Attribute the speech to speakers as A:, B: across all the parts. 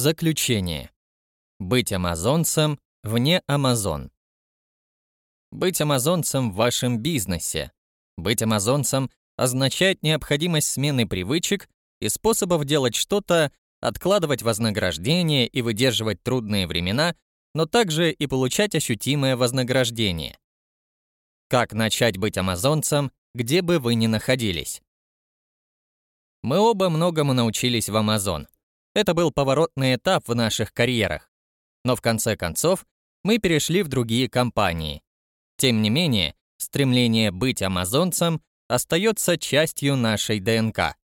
A: Заключение. Быть амазонцем вне Амазон. Быть амазонцем в вашем бизнесе. Быть амазонцем означает необходимость смены привычек и способов делать что-то, откладывать вознаграждение и выдерживать трудные времена, но также и получать ощутимое вознаграждение. Как начать быть амазонцем, где бы вы ни находились? Мы оба многому научились в Амазон. Это был поворотный этап в наших карьерах. Но в конце концов мы перешли в другие компании. Тем не менее, стремление быть амазонцем остается частью нашей ДНК.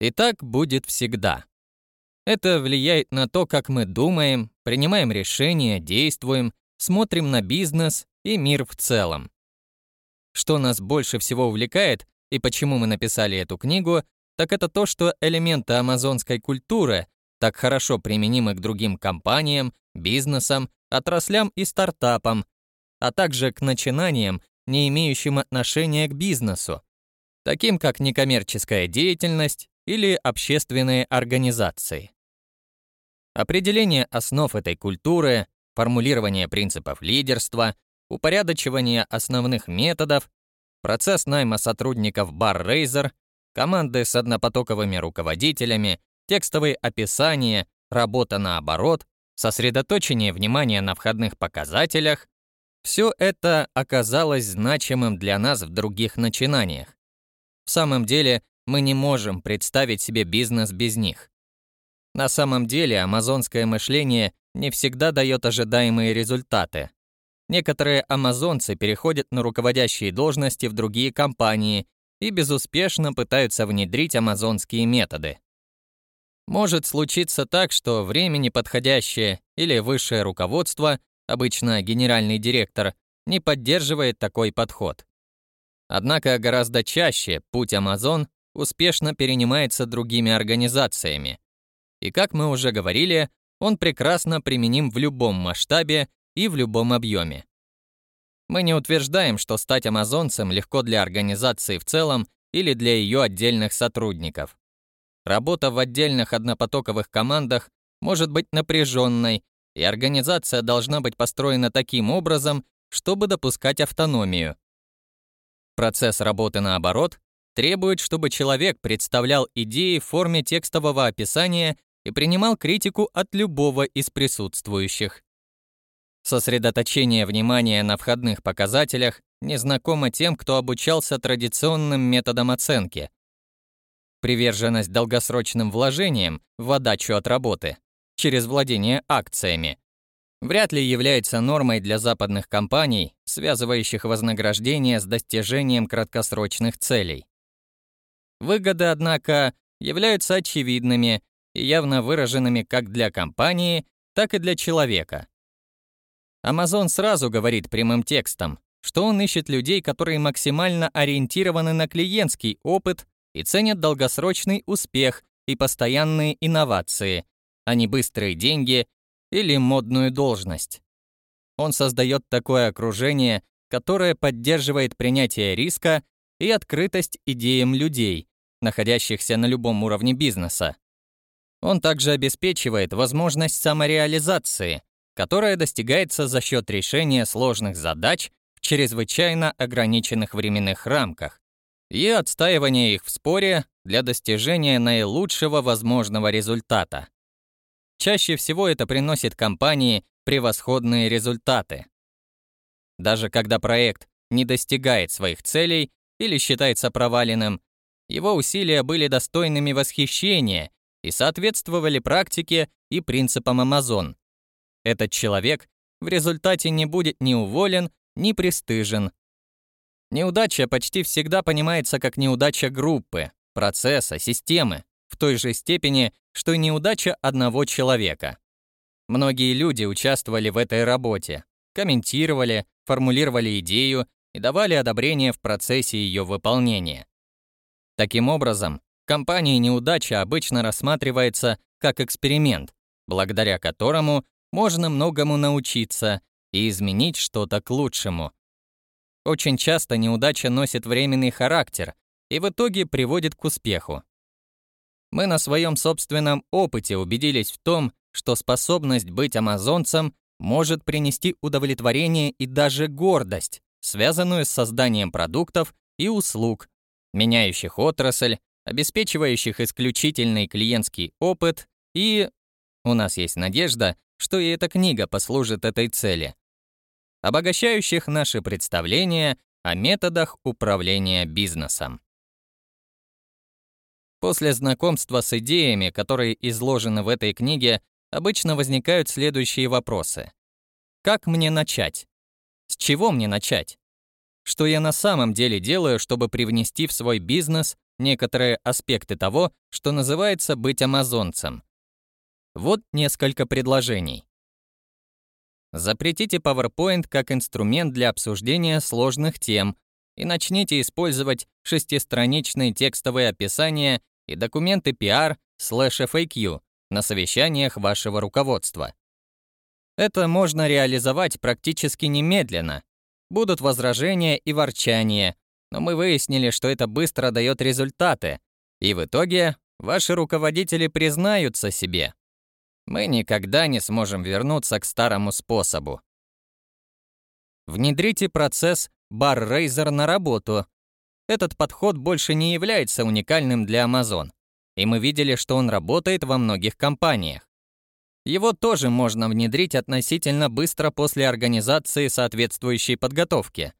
A: И так будет всегда. Это влияет на то, как мы думаем, принимаем решения, действуем, смотрим на бизнес и мир в целом. Что нас больше всего увлекает и почему мы написали эту книгу, так это то, что элементы амазонской культуры так хорошо применимы к другим компаниям, бизнесам, отраслям и стартапам, а также к начинаниям, не имеющим отношения к бизнесу, таким как некоммерческая деятельность или общественные организации. Определение основ этой культуры, формулирование принципов лидерства, упорядочивание основных методов, процесс найма сотрудников Bar Razer, команды с однопотоковыми руководителями, текстовые описания, работа наоборот, сосредоточение внимания на входных показателях — все это оказалось значимым для нас в других начинаниях. В самом деле, мы не можем представить себе бизнес без них. На самом деле, амазонское мышление не всегда дает ожидаемые результаты. Некоторые амазонцы переходят на руководящие должности в другие компании и безуспешно пытаются внедрить амазонские методы. Может случиться так, что время неподходящее или высшее руководство, обычно генеральный директор, не поддерживает такой подход. Однако гораздо чаще путь Amazon успешно перенимается другими организациями. И как мы уже говорили, он прекрасно применим в любом масштабе и в любом объеме. Мы не утверждаем, что стать амазонцем легко для организации в целом или для ее отдельных сотрудников. Работа в отдельных однопотоковых командах может быть напряженной, и организация должна быть построена таким образом, чтобы допускать автономию. Процесс работы наоборот требует, чтобы человек представлял идеи в форме текстового описания и принимал критику от любого из присутствующих. Сосредоточение внимания на входных показателях незнакомо тем, кто обучался традиционным методам оценки, Приверженность долгосрочным вложениям в отдачу от работы через владение акциями вряд ли является нормой для западных компаний, связывающих вознаграждение с достижением краткосрочных целей. Выгоды, однако, являются очевидными и явно выраженными как для компании, так и для человека. Amazon сразу говорит прямым текстом, что он ищет людей, которые максимально ориентированы на клиентский опыт и ценят долгосрочный успех и постоянные инновации, а не быстрые деньги или модную должность. Он создает такое окружение, которое поддерживает принятие риска и открытость идеям людей, находящихся на любом уровне бизнеса. Он также обеспечивает возможность самореализации, которая достигается за счет решения сложных задач в чрезвычайно ограниченных временных рамках, и отстаивание их в споре для достижения наилучшего возможного результата. Чаще всего это приносит компании превосходные результаты. Даже когда проект не достигает своих целей или считается проваленным, его усилия были достойными восхищения и соответствовали практике и принципам Amazon. Этот человек в результате не будет ни уволен, ни пристыжен, Неудача почти всегда понимается как неудача группы, процесса, системы, в той же степени, что и неудача одного человека. Многие люди участвовали в этой работе, комментировали, формулировали идею и давали одобрение в процессе ее выполнения. Таким образом, в компании неудача обычно рассматривается как эксперимент, благодаря которому можно многому научиться и изменить что-то к лучшему, очень часто неудача носит временный характер и в итоге приводит к успеху. Мы на своем собственном опыте убедились в том, что способность быть амазонцем может принести удовлетворение и даже гордость, связанную с созданием продуктов и услуг, меняющих отрасль, обеспечивающих исключительный клиентский опыт и... У нас есть надежда, что и эта книга послужит этой цели. Обогащающих наши представления о методах управления бизнесом. После знакомства с идеями, которые изложены в этой книге, обычно возникают следующие вопросы. Как мне начать? С чего мне начать? Что я на самом деле делаю, чтобы привнести в свой бизнес некоторые аспекты того, что называется быть амазонцем? Вот несколько предложений. Запретите PowerPoint как инструмент для обсуждения сложных тем и начните использовать шестистраничные текстовые описания и документы PR слэш FAQ на совещаниях вашего руководства. Это можно реализовать практически немедленно. Будут возражения и ворчания, но мы выяснили, что это быстро дает результаты, и в итоге ваши руководители признаются себе. Мы никогда не сможем вернуться к старому способу. Внедрите процесс бар-рейзер на работу. Этот подход больше не является уникальным для Amazon, и мы видели, что он работает во многих компаниях. Его тоже можно внедрить относительно быстро после организации соответствующей подготовки.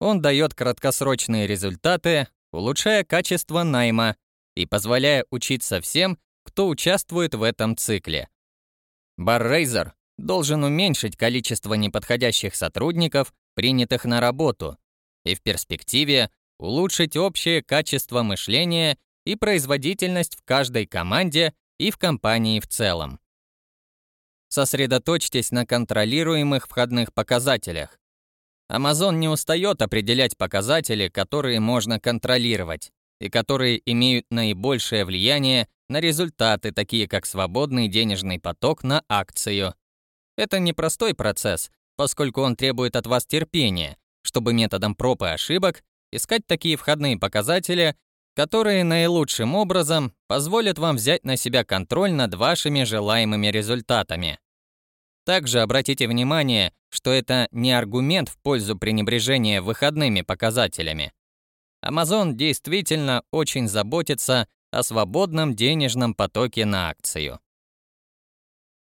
A: Он дает краткосрочные результаты, улучшая качество найма и позволяя учиться всем, кто участвует в этом цикле. Баррейзер должен уменьшить количество неподходящих сотрудников, принятых на работу, и в перспективе улучшить общее качество мышления и производительность в каждой команде и в компании в целом. Сосредоточьтесь на контролируемых входных показателях. Amazon не устает определять показатели, которые можно контролировать и которые имеют наибольшее влияние на результаты, такие как свободный денежный поток на акцию. Это непростой процесс, поскольку он требует от вас терпения, чтобы методом проб и ошибок искать такие входные показатели, которые наилучшим образом позволят вам взять на себя контроль над вашими желаемыми результатами. Также обратите внимание, что это не аргумент в пользу пренебрежения выходными показателями. Amazon действительно очень заботится о свободном денежном потоке на акцию.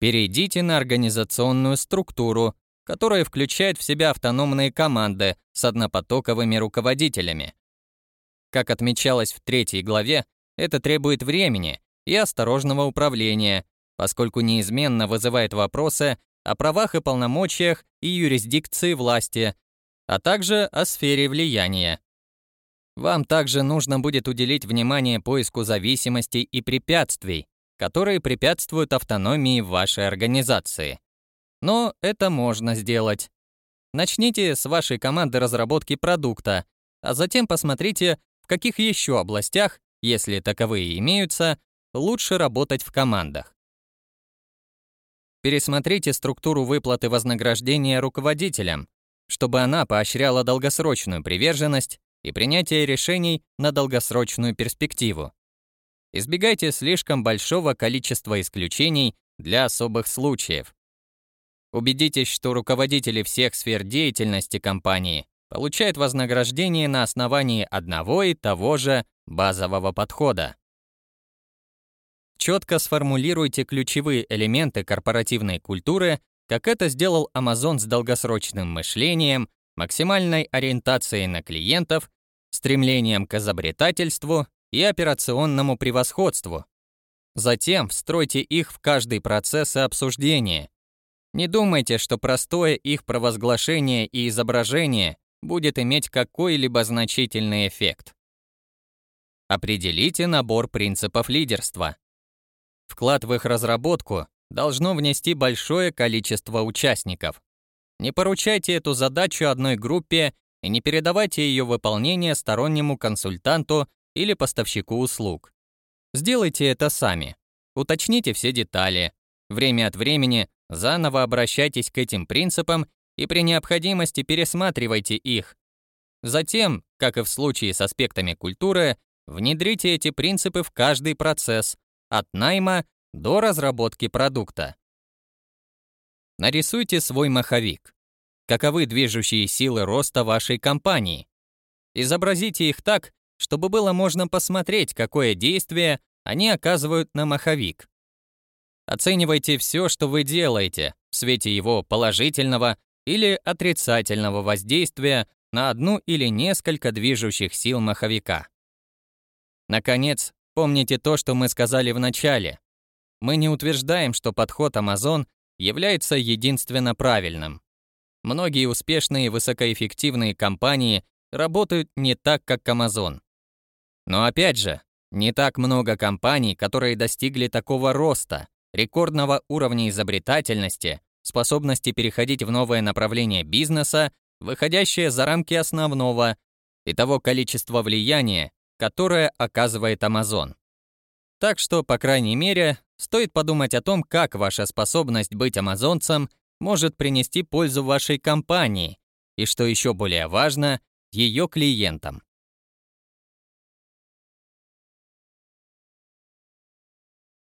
A: Перейдите на организационную структуру, которая включает в себя автономные команды с однопотоковыми руководителями, как отмечалось в третьей главе, это требует времени и осторожного управления, поскольку неизменно вызывает вопросы о правах и полномочиях и юрисдикции власти, а также о сфере влияния. Вам также нужно будет уделить внимание поиску зависимостей и препятствий, которые препятствуют автономии вашей организации. Но это можно сделать. Начните с вашей команды разработки продукта, а затем посмотрите, в каких еще областях, если таковые имеются, лучше работать в командах. Пересмотрите структуру выплаты вознаграждения руководителям, чтобы она поощряла долгосрочную приверженность и принятие решений на долгосрочную перспективу. Избегайте слишком большого количества исключений для особых случаев. Убедитесь, что руководители всех сфер деятельности компании получает вознаграждение на основании одного и того же базового подхода. Четко сформулируйте ключевые элементы корпоративной культуры, как это сделал Amazon с долгосрочным мышлением, максимальной ориентацией на клиентов, стремлением к изобретательству и операционному превосходству. Затем встройте их в каждый процесс и обсуждение. Не думайте, что простое их провозглашение и изображение будет иметь какой-либо значительный эффект. Определите набор принципов лидерства. Вклад в их разработку должно внести большое количество участников. Не поручайте эту задачу одной группе и не передавайте ее выполнение стороннему консультанту или поставщику услуг. Сделайте это сами. Уточните все детали. Время от времени заново обращайтесь к этим принципам и при необходимости пересматривайте их. Затем, как и в случае с аспектами культуры, внедрите эти принципы в каждый процесс, от найма до разработки продукта. Нарисуйте свой маховик. Каковы движущие силы роста вашей компании? Изобразите их так, чтобы было можно посмотреть, какое действие они оказывают на маховик. Оценивайте все, что вы делаете, в свете его положительного или отрицательного воздействия на одну или несколько движущих сил маховика. Наконец, помните то, что мы сказали в начале. Мы не утверждаем, что подход Amazon является единственно правильным. Многие успешные высокоэффективные компании работают не так, как Amazon. Но опять же, не так много компаний, которые достигли такого роста, рекордного уровня изобретательности, способности переходить в новое направление бизнеса, выходящее за рамки основного, и того количества влияния, которое оказывает Amazon. Так что, по крайней мере, стоит подумать о том, как ваша способность быть амазонцем может принести пользу вашей компании и, что еще более важно, ее клиентам.